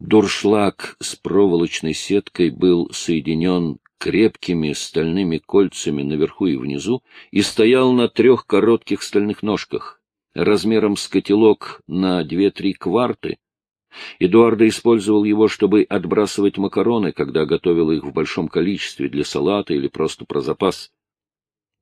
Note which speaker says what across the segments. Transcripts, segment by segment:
Speaker 1: Дуршлаг с проволочной сеткой был соединен крепкими стальными кольцами наверху и внизу и стоял на трех коротких стальных ножках, размером с котелок на две-три кварты. Эдуарда использовал его, чтобы отбрасывать макароны, когда готовил их в большом количестве для салата или просто про запас.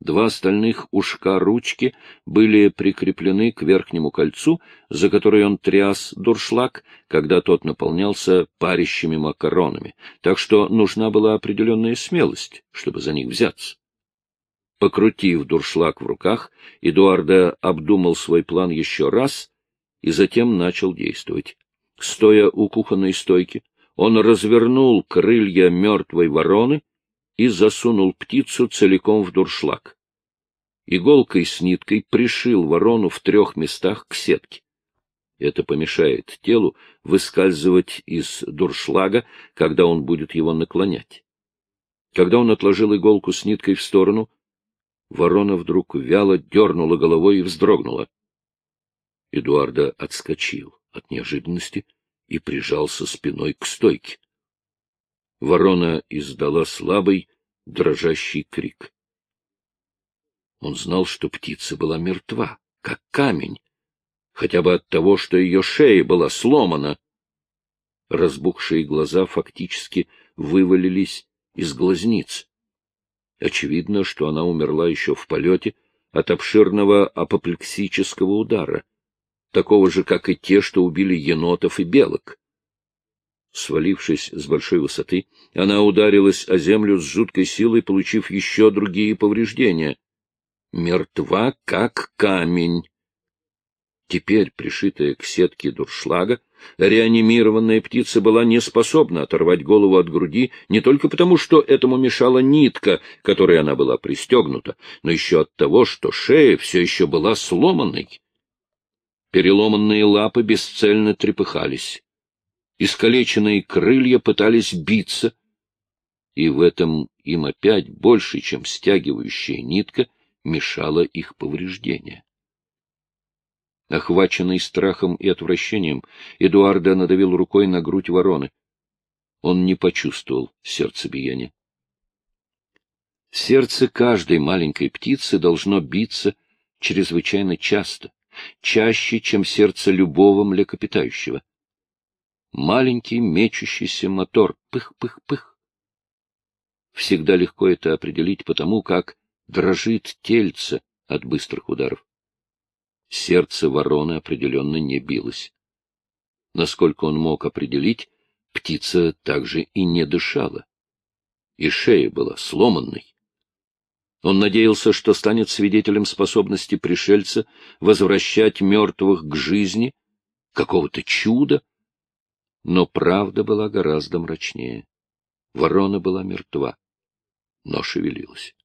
Speaker 1: Два стальных ушка ручки были прикреплены к верхнему кольцу, за которое он тряс дуршлаг, когда тот наполнялся парящими макаронами, так что нужна была определенная смелость, чтобы за них взяться. Покрутив дуршлаг в руках, Эдуарда обдумал свой план еще раз и затем начал действовать. Стоя у кухонной стойки, он развернул крылья мертвой вороны и засунул птицу целиком в дуршлаг. Иголкой с ниткой пришил ворону в трех местах к сетке. Это помешает телу выскальзывать из дуршлага, когда он будет его наклонять. Когда он отложил иголку с ниткой в сторону, ворона вдруг вяло дернула головой и вздрогнула. Эдуарда отскочил от неожиданности и прижался спиной к стойке. Ворона издала слабый, дрожащий крик. Он знал, что птица была мертва, как камень, хотя бы от того, что ее шея была сломана. Разбухшие глаза фактически вывалились из глазниц. Очевидно, что она умерла еще в полете от обширного апоплексического удара, такого же, как и те, что убили енотов и белок. Свалившись с большой высоты, она ударилась о землю с жуткой силой, получив еще другие повреждения. Мертва, как камень. Теперь, пришитая к сетке дуршлага, реанимированная птица была не способна оторвать голову от груди не только потому, что этому мешала нитка, которой она была пристегнута, но еще от того, что шея все еще была сломанной. Переломанные лапы бесцельно трепыхались. Искалеченные крылья пытались биться, и в этом им опять больше, чем стягивающая нитка, мешало их повреждение. Охваченный страхом и отвращением, Эдуарда надавил рукой на грудь вороны. Он не почувствовал сердцебиения. Сердце каждой маленькой птицы должно биться чрезвычайно часто, чаще, чем сердце любого млекопитающего маленький мечущийся мотор, пых-пых-пых. Всегда легко это определить потому, как дрожит тельце от быстрых ударов. Сердце вороны определенно не билось. Насколько он мог определить, птица также и не дышала. И шея была сломанной. Он надеялся, что станет свидетелем способности пришельца возвращать мертвых к жизни, какого-то чуда, но правда была гораздо мрачнее. Ворона была мертва, но шевелилась.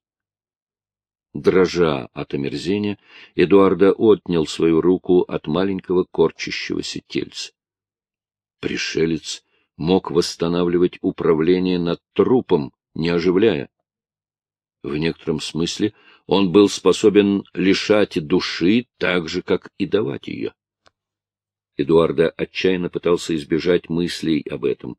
Speaker 1: Дрожа от омерзения, Эдуарда отнял свою руку от маленького корчащегося тельца. Пришелец мог восстанавливать управление над трупом, не оживляя. В некотором смысле он был способен лишать души так же, как и давать ее. Эдуарда отчаянно пытался избежать мыслей об этом.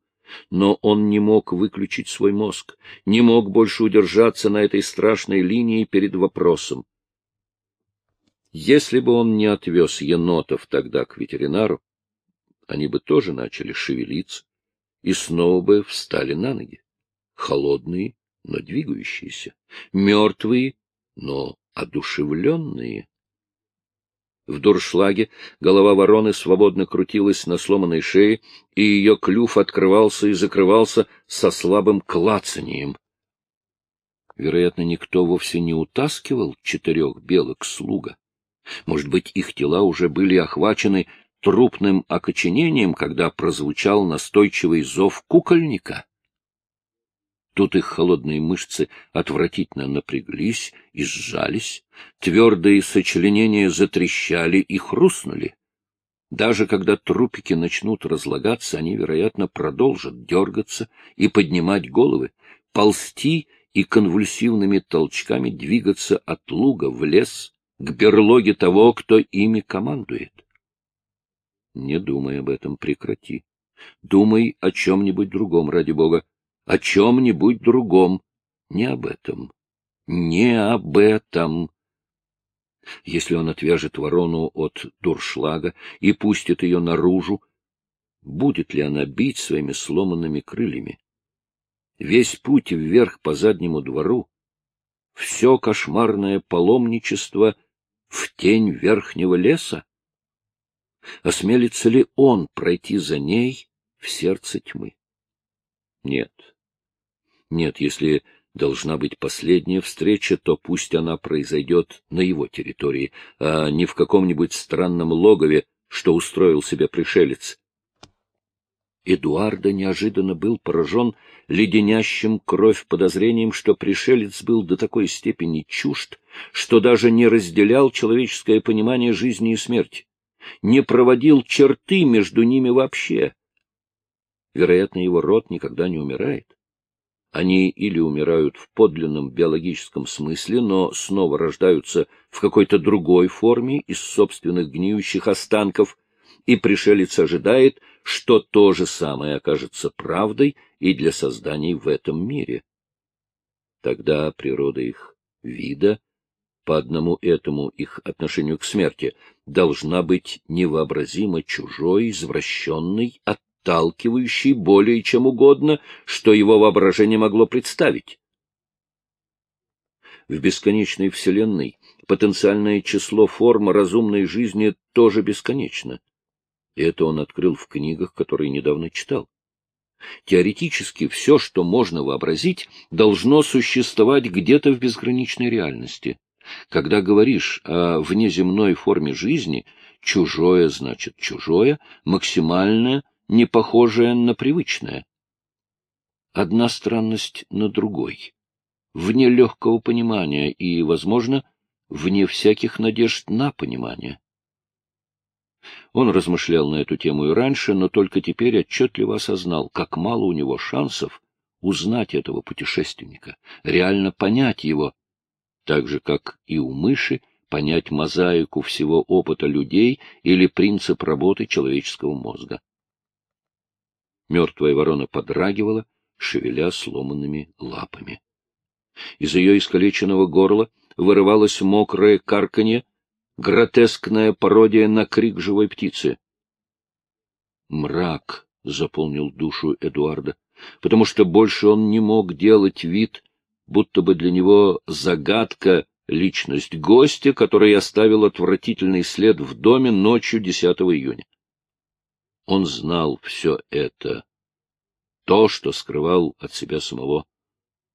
Speaker 1: Но он не мог выключить свой мозг, не мог больше удержаться на этой страшной линии перед вопросом. Если бы он не отвез енотов тогда к ветеринару, они бы тоже начали шевелиться и снова бы встали на ноги. Холодные, но двигающиеся, мертвые, но одушевленные. В дуршлаге голова вороны свободно крутилась на сломанной шее, и ее клюв открывался и закрывался со слабым клацанием. Вероятно, никто вовсе не утаскивал четырех белок слуга. Может быть, их тела уже были охвачены трупным окоченением, когда прозвучал настойчивый зов кукольника? Тут их холодные мышцы отвратительно напряглись и сжались, твердые сочленения затрещали и хрустнули. Даже когда трупики начнут разлагаться, они, вероятно, продолжат дергаться и поднимать головы, ползти и конвульсивными толчками двигаться от луга в лес к берлоге того, кто ими командует. Не думай об этом, прекрати. Думай о чем-нибудь другом, ради бога. О чем-нибудь другом. Не об этом. Не об этом. Если он отвяжет ворону от дуршлага и пустит ее наружу, будет ли она бить своими сломанными крыльями? Весь путь вверх по заднему двору, все кошмарное паломничество в тень верхнего леса? Осмелится ли он пройти за ней в сердце тьмы? Нет. Нет, если должна быть последняя встреча, то пусть она произойдет на его территории, а не в каком-нибудь странном логове, что устроил себе пришелец. Эдуарда неожиданно был поражен леденящим кровь подозрением, что пришелец был до такой степени чужд, что даже не разделял человеческое понимание жизни и смерти, не проводил черты между ними вообще. Вероятно, его род никогда не умирает. Они или умирают в подлинном биологическом смысле, но снова рождаются в какой-то другой форме из собственных гниющих останков, и пришелец ожидает, что то же самое окажется правдой и для созданий в этом мире. Тогда природа их вида, по одному этому их отношению к смерти, должна быть невообразимо чужой, извращенной, отталкивающей более чем угодно, что его воображение могло представить. В бесконечной Вселенной потенциальное число форм разумной жизни тоже бесконечно. Это он открыл в книгах, которые недавно читал. Теоретически все, что можно вообразить, должно существовать где-то в безграничной реальности. Когда говоришь о внеземной форме жизни, чужое значит чужое, максимальное, не похожее на привычное. Одна странность на другой, вне легкого понимания и, возможно, вне всяких надежд на понимание. Он размышлял на эту тему и раньше, но только теперь отчетливо осознал, как мало у него шансов узнать этого путешественника, реально понять его, так же, как и у мыши, понять мозаику всего опыта людей или принцип работы человеческого мозга. Мертвая ворона подрагивала, шевеля сломанными лапами. Из ее искалеченного горла вырывалось мокрое карканье, гротескная пародия на крик живой птицы. Мрак заполнил душу Эдуарда, потому что больше он не мог делать вид, будто бы для него загадка — личность гостя, который оставил отвратительный след в доме ночью 10 июня. Он знал все это, то, что скрывал от себя самого.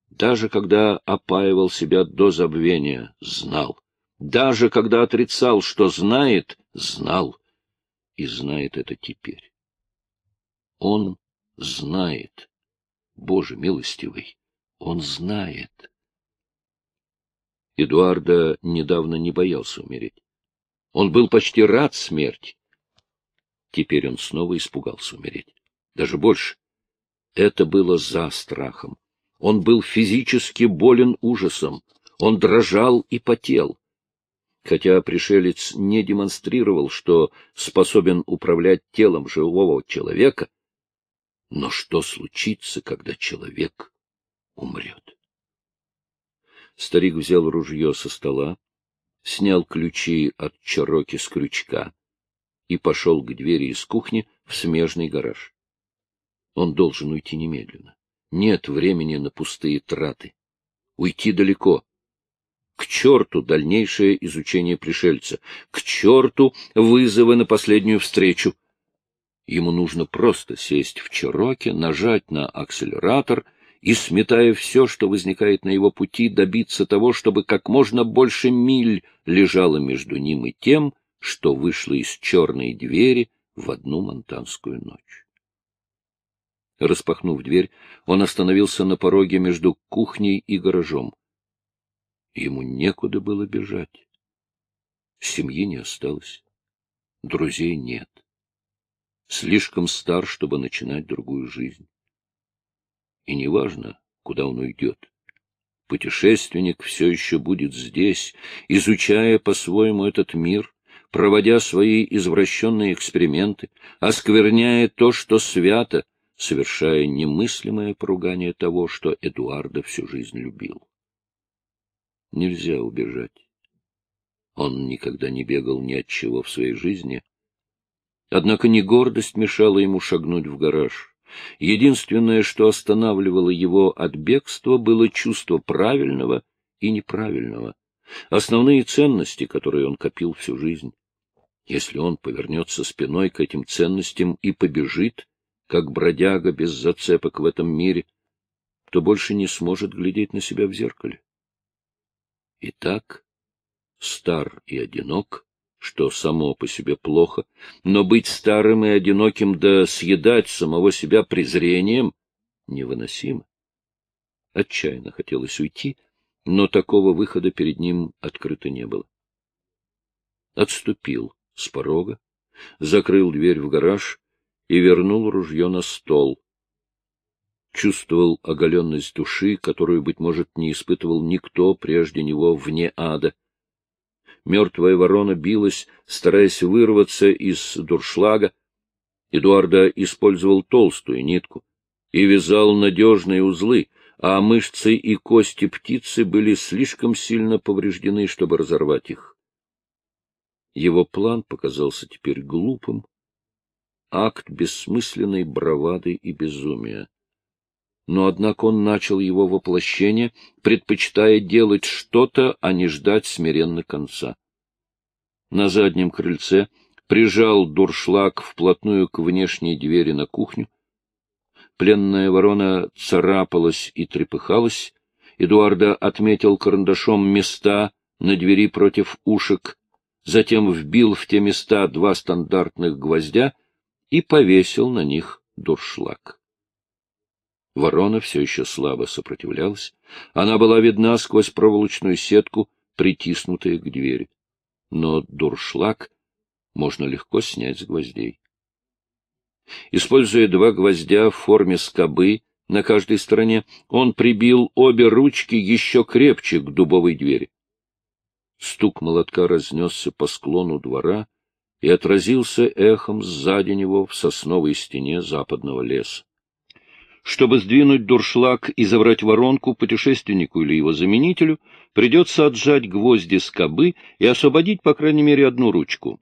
Speaker 1: Даже когда опаивал себя до забвения, знал. Даже когда отрицал, что знает, знал. И знает это теперь. Он знает. Боже милостивый, он знает. Эдуарда недавно не боялся умереть. Он был почти рад смерти. Теперь он снова испугался умереть. Даже больше. Это было за страхом. Он был физически болен ужасом. Он дрожал и потел. Хотя пришелец не демонстрировал, что способен управлять телом живого человека, но что случится, когда человек умрет? Старик взял ружье со стола, снял ключи от чароки с крючка и пошел к двери из кухни в смежный гараж. Он должен уйти немедленно. Нет времени на пустые траты. Уйти далеко, к черту дальнейшее изучение пришельца! К черту вызовы на последнюю встречу! Ему нужно просто сесть в Чироке, нажать на акселератор и, сметая все, что возникает на его пути, добиться того, чтобы как можно больше миль лежало между ним и тем, что вышло из черной двери в одну монтанскую ночь. Распахнув дверь, он остановился на пороге между кухней и гаражом. Ему некуда было бежать. Семьи не осталось, друзей нет. Слишком стар, чтобы начинать другую жизнь. И неважно, куда он уйдет. Путешественник все еще будет здесь, изучая по-своему этот мир, проводя свои извращенные эксперименты, оскверняя то, что свято, совершая немыслимое поругание того, что Эдуарда всю жизнь любил. Нельзя убежать. Он никогда не бегал ни от чего в своей жизни. Однако не гордость мешала ему шагнуть в гараж. Единственное, что останавливало его от бегства, было чувство правильного и неправильного, основные ценности, которые он копил всю жизнь. Если он повернется спиной к этим ценностям и побежит, как бродяга без зацепок в этом мире, то больше не сможет глядеть на себя в зеркале. Итак, стар и одинок, что само по себе плохо, но быть старым и одиноким да съедать самого себя презрением невыносимо. Отчаянно хотелось уйти, но такого выхода перед ним открыто не было. Отступил с порога, закрыл дверь в гараж и вернул ружье на стол. Чувствовал оголенность души, которую, быть может, не испытывал никто прежде него вне ада. Мертвая ворона билась, стараясь вырваться из дуршлага. Эдуарда использовал толстую нитку и вязал надежные узлы, а мышцы и кости птицы были слишком сильно повреждены, чтобы разорвать их. Его план показался теперь глупым, акт бессмысленной бравады и безумия. Но, однако, он начал его воплощение, предпочитая делать что-то, а не ждать смиренно конца. На заднем крыльце прижал дуршлаг вплотную к внешней двери на кухню, Пленная ворона царапалась и трепыхалась. Эдуарда отметил карандашом места на двери против ушек, затем вбил в те места два стандартных гвоздя и повесил на них дуршлаг. Ворона все еще слабо сопротивлялась. Она была видна сквозь проволочную сетку, притиснутая к двери. Но дуршлаг можно легко снять с гвоздей. Используя два гвоздя в форме скобы на каждой стороне, он прибил обе ручки еще крепче к дубовой двери. Стук молотка разнесся по склону двора и отразился эхом сзади него в сосновой стене западного леса. Чтобы сдвинуть дуршлаг и забрать воронку путешественнику или его заменителю, придется отжать гвозди скобы и освободить, по крайней мере, одну ручку.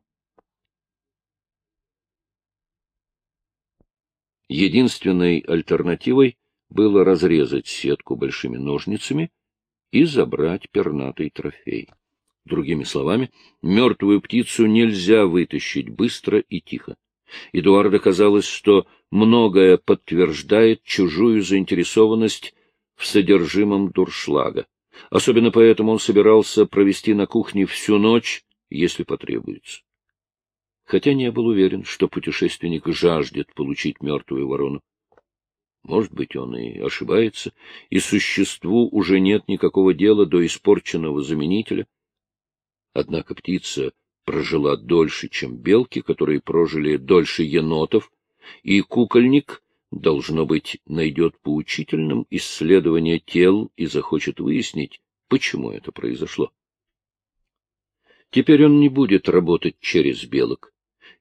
Speaker 1: Единственной альтернативой было разрезать сетку большими ножницами и забрать пернатый трофей. Другими словами, мертвую птицу нельзя вытащить быстро и тихо. Эдуарду казалось, что многое подтверждает чужую заинтересованность в содержимом дуршлага. Особенно поэтому он собирался провести на кухне всю ночь, если потребуется хотя не был уверен, что путешественник жаждет получить мертвую ворону. Может быть, он и ошибается, и существу уже нет никакого дела до испорченного заменителя. Однако птица прожила дольше, чем белки, которые прожили дольше енотов, и кукольник, должно быть, найдет поучительным исследование тел и захочет выяснить, почему это произошло. Теперь он не будет работать через белок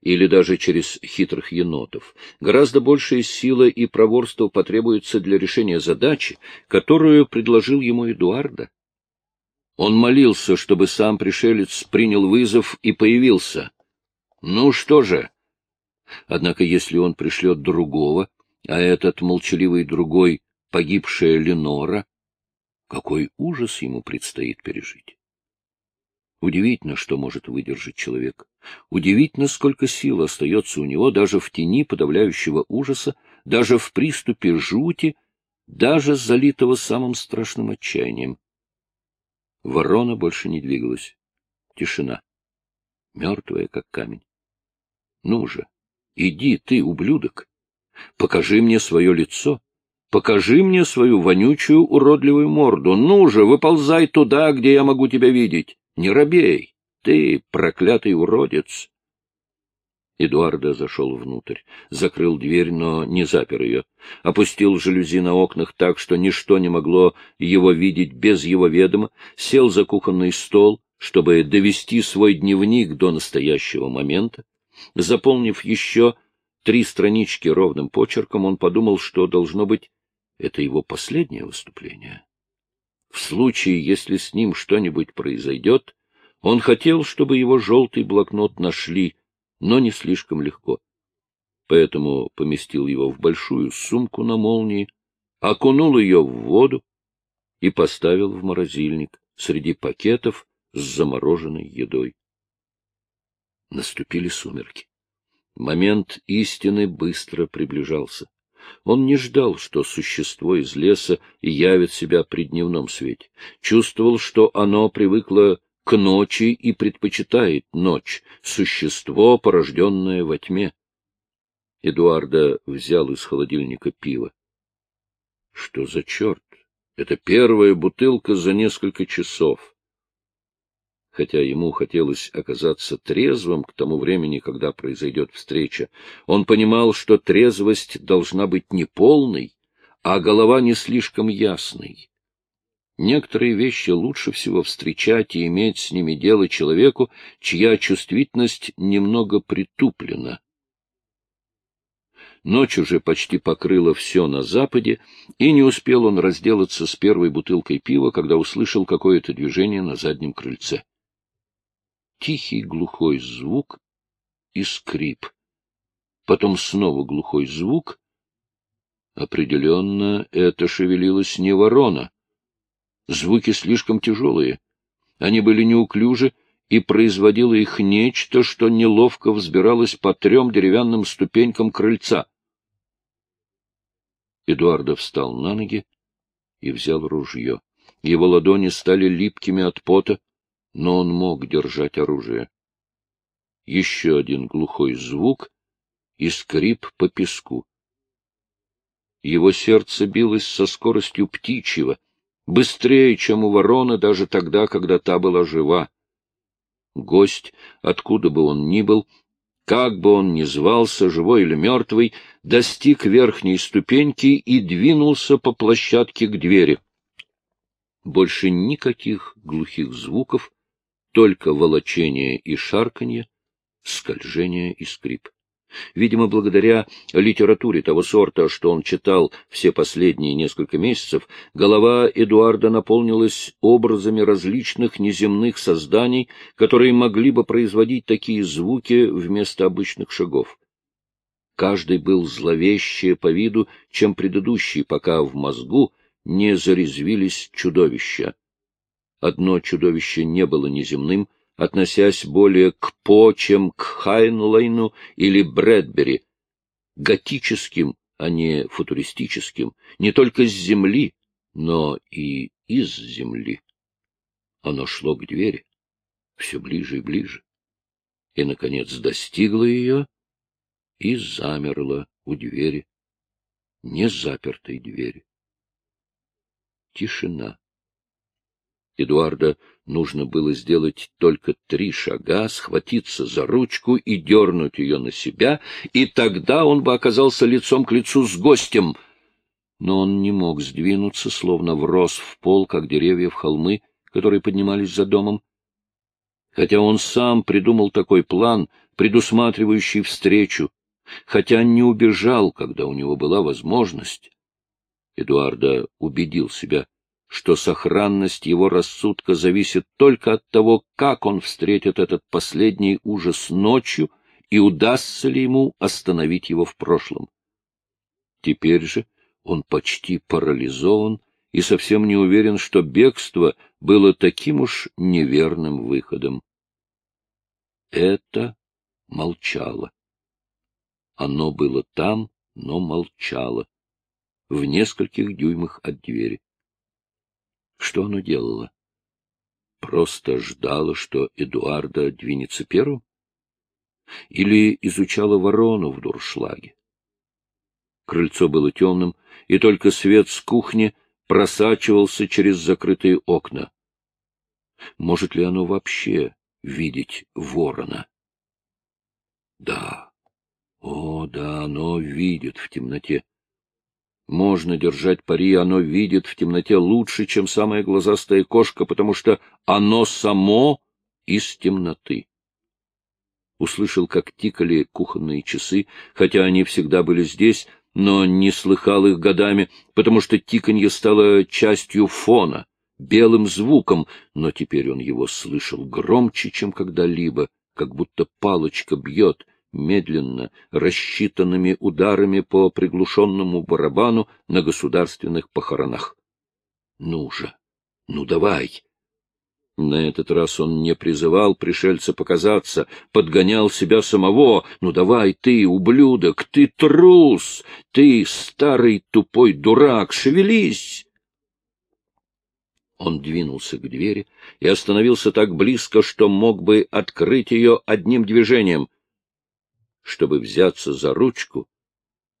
Speaker 1: или даже через хитрых енотов. Гораздо большая сила и проворство потребуется для решения задачи, которую предложил ему Эдуарда. Он молился, чтобы сам пришелец принял вызов и появился. Ну что же? Однако если он пришлет другого, а этот молчаливый другой — погибшая Ленора, какой ужас ему предстоит пережить? Удивительно, что может выдержать человек. Удивительно, сколько сил остается у него даже в тени подавляющего ужаса, даже в приступе жути, даже залитого самым страшным отчаянием. Ворона больше не двигалась. Тишина. Мертвая, как камень. Ну же, иди ты, ублюдок. Покажи мне свое лицо. Покажи мне свою вонючую, уродливую морду. Ну же, выползай туда, где я могу тебя видеть. Не робей, ты проклятый уродец. Эдуарда зашел внутрь, закрыл дверь, но не запер ее, опустил жалюзи на окнах так, что ничто не могло его видеть без его ведома, сел за кухонный стол, чтобы довести свой дневник до настоящего момента. Заполнив еще три странички ровным почерком, он подумал, что, должно быть, это его последнее выступление. В случае, если с ним что-нибудь произойдет, он хотел, чтобы его желтый блокнот нашли, но не слишком легко. Поэтому поместил его в большую сумку на молнии, окунул ее в воду и поставил в морозильник среди пакетов с замороженной едой. Наступили сумерки. Момент истины быстро приближался. Он не ждал, что существо из леса явит себя при дневном свете. Чувствовал, что оно привыкло к ночи и предпочитает ночь, существо, порожденное во тьме. Эдуарда взял из холодильника пиво. Что за черт? Это первая бутылка за несколько часов хотя ему хотелось оказаться трезвым к тому времени, когда произойдет встреча. Он понимал, что трезвость должна быть не полной, а голова не слишком ясной. Некоторые вещи лучше всего встречать и иметь с ними дело человеку, чья чувствительность немного притуплена. Ночь уже почти покрыла все на западе, и не успел он разделаться с первой бутылкой пива, когда услышал какое-то движение на заднем крыльце тихий глухой звук и скрип. Потом снова глухой звук. Определенно, это шевелилась не ворона. Звуки слишком тяжелые. Они были неуклюжи, и производило их нечто, что неловко взбиралось по трем деревянным ступенькам крыльца. Эдуардо встал на ноги и взял ружье. Его ладони стали липкими от пота, но он мог держать оружие. Еще один глухой звук и скрип по песку. Его сердце билось со скоростью птичьего, быстрее, чем у вороны, даже тогда, когда та была жива. Гость, откуда бы он ни был, как бы он ни звался, живой или мертвый, достиг верхней ступеньки и двинулся по площадке к двери. Больше никаких глухих звуков, только волочение и шарканье, скольжение и скрип. Видимо, благодаря литературе того сорта, что он читал все последние несколько месяцев, голова Эдуарда наполнилась образами различных неземных созданий, которые могли бы производить такие звуки вместо обычных шагов. Каждый был зловещее по виду, чем предыдущий, пока в мозгу не зарезвились чудовища. Одно чудовище не было неземным, относясь более к По, чем к Хайнлайну или Брэдбери, готическим, а не футуристическим, не только с земли, но и из земли. Оно шло к двери, все ближе и ближе, и, наконец, достигло ее и замерло у двери, не запертой двери. Тишина. Эдуарда нужно было сделать только три шага, схватиться за ручку и дернуть ее на себя, и тогда он бы оказался лицом к лицу с гостем. Но он не мог сдвинуться, словно врос в пол, как деревья в холмы, которые поднимались за домом. Хотя он сам придумал такой план, предусматривающий встречу, хотя не убежал, когда у него была возможность. Эдуарда убедил себя — что сохранность его рассудка зависит только от того, как он встретит этот последний ужас ночью и удастся ли ему остановить его в прошлом. Теперь же он почти парализован и совсем не уверен, что бегство было таким уж неверным выходом. Это молчало. Оно было там, но молчало, в нескольких дюймах от двери. Что оно делало? Просто ждало, что Эдуарда двинется первым? Или изучала ворону в дуршлаге? Крыльцо было темным, и только свет с кухни просачивался через закрытые окна. Может ли оно вообще видеть ворона? Да. О, да, оно видит в темноте. Можно держать пари, оно видит в темноте лучше, чем самая глазастая кошка, потому что оно само из темноты. Услышал, как тикали кухонные часы, хотя они всегда были здесь, но не слыхал их годами, потому что тиканье стало частью фона, белым звуком, но теперь он его слышал громче, чем когда-либо, как будто палочка бьет, медленно, рассчитанными ударами по приглушенному барабану на государственных похоронах. — Ну же, ну давай! На этот раз он не призывал пришельца показаться, подгонял себя самого. «Ну давай ты, ублюдок, ты трус! Ты, старый тупой дурак, шевелись!» Он двинулся к двери и остановился так близко, что мог бы открыть ее одним движением. Чтобы взяться за ручку,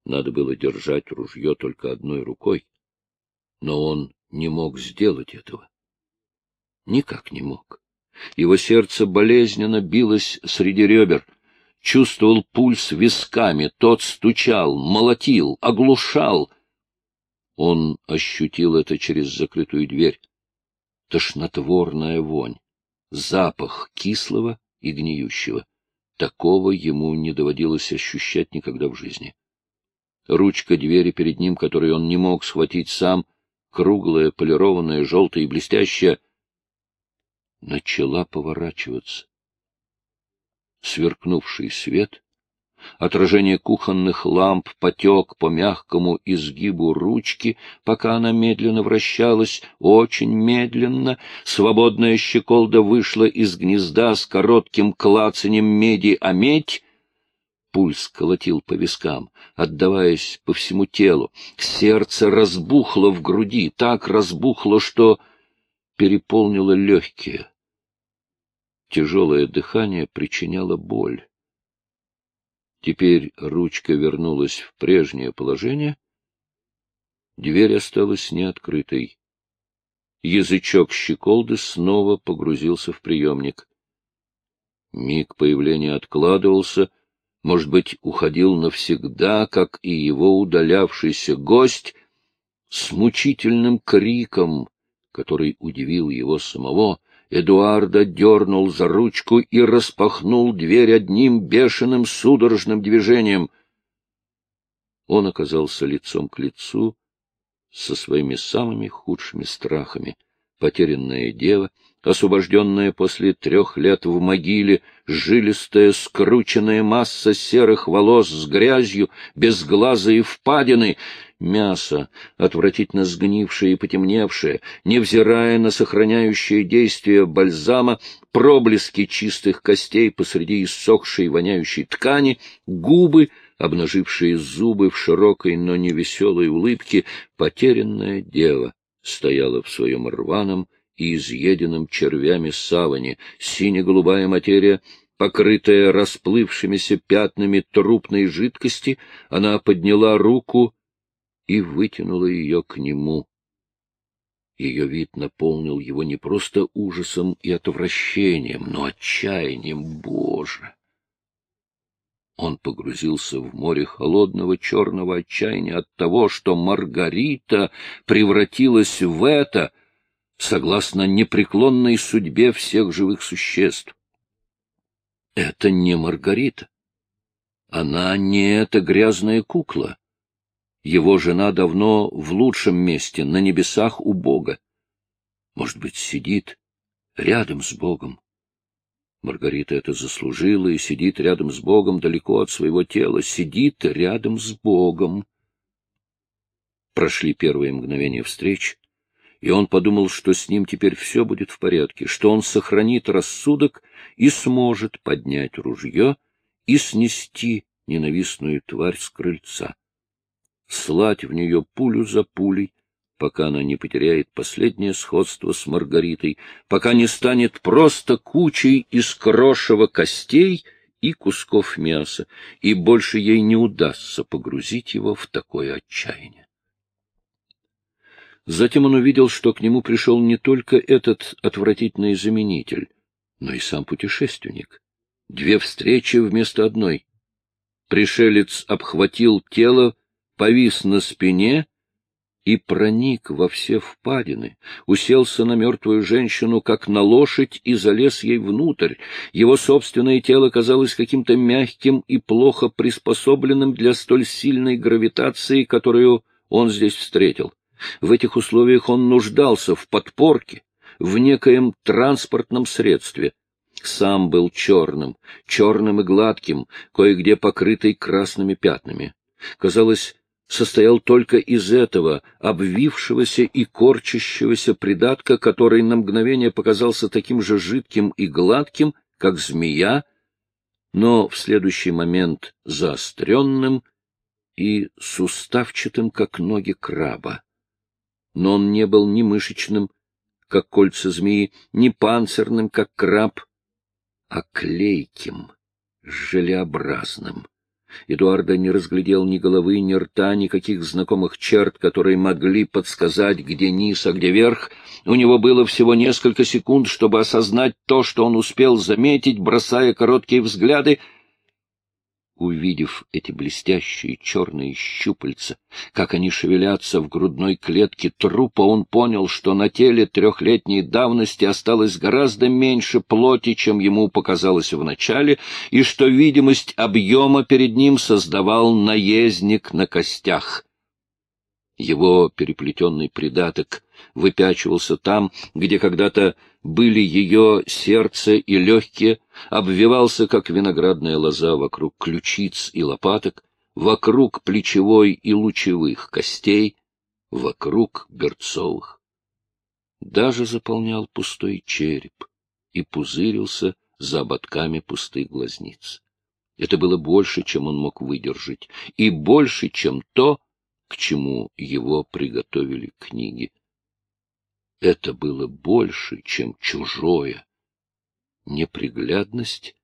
Speaker 1: надо было держать ружье только одной рукой. Но он не мог сделать этого. Никак не мог. Его сердце болезненно билось среди ребер. Чувствовал пульс висками, тот стучал, молотил, оглушал. Он ощутил это через закрытую дверь. Тошнотворная вонь, запах кислого и гниющего. Такого ему не доводилось ощущать никогда в жизни. Ручка двери перед ним, которую он не мог схватить сам, круглая, полированная, желтая и блестящая, начала поворачиваться. Сверкнувший свет, отражение кухонных ламп потек по мягкому изгибу ручки, пока она медленно вращалась, очень медленно, свободная щеколда вышла из гнезда с коротким клацанем меди о медь, Пульс колотил по вискам, отдаваясь по всему телу. Сердце разбухло в груди, так разбухло, что переполнило легкие. Тяжелое дыхание причиняло боль. Теперь ручка вернулась в прежнее положение. Дверь осталась неоткрытой. Язычок щеколды снова погрузился в приемник. Миг появления откладывался — может быть, уходил навсегда, как и его удалявшийся гость, с мучительным криком, который удивил его самого, Эдуарда дернул за ручку и распахнул дверь одним бешеным судорожным движением. Он оказался лицом к лицу со своими самыми худшими страхами. Потерянная дева — освобожденная после трех лет в могиле, жилистая скрученная масса серых волос с грязью, безглазые впадины, мясо, отвратительно сгнившее и потемневшее, невзирая на сохраняющее действие бальзама, проблески чистых костей посреди иссохшей воняющей ткани, губы, обнажившие зубы в широкой, но невеселой улыбке, потерянная дева стояла в своем рваном, и изъеденном червями саване, сине-голубая материя, покрытая расплывшимися пятнами трупной жидкости, она подняла руку и вытянула ее к нему. Ее вид наполнил его не просто ужасом и отвращением, но отчаянием. Боже! Он погрузился в море холодного черного отчаяния от того, что Маргарита превратилась в это — согласно непреклонной судьбе всех живых существ. Это не Маргарита. Она не эта грязная кукла. Его жена давно в лучшем месте, на небесах у Бога. Может быть, сидит рядом с Богом. Маргарита это заслужила и сидит рядом с Богом далеко от своего тела, сидит рядом с Богом. Прошли первые мгновения встречи и он подумал, что с ним теперь все будет в порядке, что он сохранит рассудок и сможет поднять ружье и снести ненавистную тварь с крыльца, слать в нее пулю за пулей, пока она не потеряет последнее сходство с Маргаритой, пока не станет просто кучей из крошева костей и кусков мяса, и больше ей не удастся погрузить его в такое отчаяние. Затем он увидел, что к нему пришел не только этот отвратительный заменитель, но и сам путешественник. Две встречи вместо одной. Пришелец обхватил тело, повис на спине и проник во все впадины, уселся на мертвую женщину, как на лошадь, и залез ей внутрь. Его собственное тело казалось каким-то мягким и плохо приспособленным для столь сильной гравитации, которую он здесь встретил. В этих условиях он нуждался в подпорке, в некоем транспортном средстве. Сам был черным, черным и гладким, кое-где покрытый красными пятнами. Казалось, состоял только из этого обвившегося и корчащегося придатка, который на мгновение показался таким же жидким и гладким, как змея, но в следующий момент заостренным и суставчатым, как ноги краба. Но он не был ни мышечным, как кольца змеи, ни панцирным, как краб, а клейким, желеобразным. Эдуарда не разглядел ни головы, ни рта, никаких знакомых черт, которые могли подсказать, где низ, а где верх. У него было всего несколько секунд, чтобы осознать то, что он успел заметить, бросая короткие взгляды — увидев эти блестящие черные щупальца, как они шевелятся в грудной клетке трупа, он понял, что на теле трехлетней давности осталось гораздо меньше плоти, чем ему показалось вначале, и что видимость объема перед ним создавал наездник на костях. Его переплетенный придаток выпячивался там, где когда-то были ее сердце и легкие, обвивался, как виноградная лоза, вокруг ключиц и лопаток, вокруг плечевой и лучевых костей, вокруг берцовых. Даже заполнял пустой череп и пузырился за ободками пустых глазниц. Это было больше, чем он мог выдержать, и больше, чем то, к чему его приготовили книги. Это было больше, чем чужое. Неприглядность,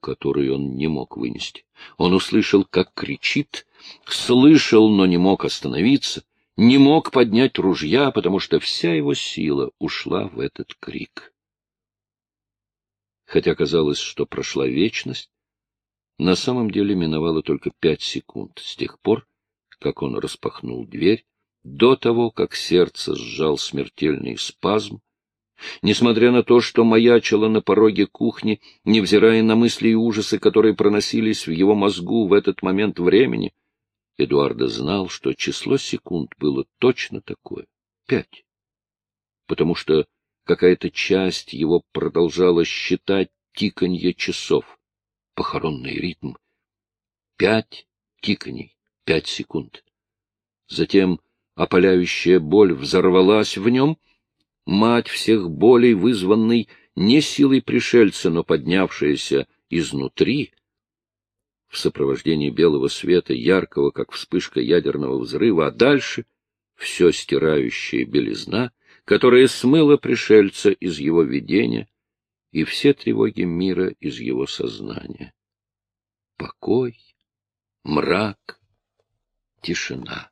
Speaker 1: которую он не мог вынести. Он услышал, как кричит, слышал, но не мог остановиться, не мог поднять ружья, потому что вся его сила ушла в этот крик. Хотя казалось, что прошла вечность, на самом деле миновало только пять секунд с тех пор, как он распахнул дверь, до того, как сердце сжал смертельный спазм, Несмотря на то, что маячило на пороге кухни, невзирая на мысли и ужасы, которые проносились в его мозгу в этот момент времени, Эдуарда знал, что число секунд было точно такое — пять. Потому что какая-то часть его продолжала считать тиканье часов, похоронный ритм. Пять тиканий, пять секунд. Затем опаляющая боль взорвалась в нем, мать всех болей, вызванной не силой пришельца, но поднявшаяся изнутри, в сопровождении белого света, яркого, как вспышка ядерного взрыва, а дальше все стирающая белизна, которая смыла пришельца из его видения и все тревоги мира из его сознания. Покой, мрак, тишина.